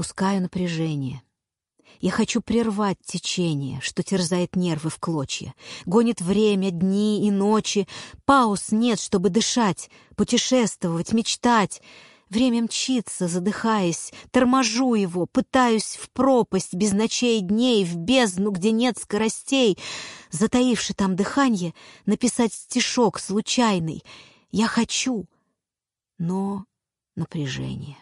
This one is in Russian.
Отпускаю напряжение. Я хочу прервать течение, что терзает нервы в клочья. Гонит время, дни и ночи. Пауз нет, чтобы дышать, путешествовать, мечтать. Время мчится, задыхаясь. Торможу его, пытаюсь в пропасть без ночей и дней, в бездну, где нет скоростей. Затаивши там дыхание, написать стишок случайный. Я хочу, но напряжение.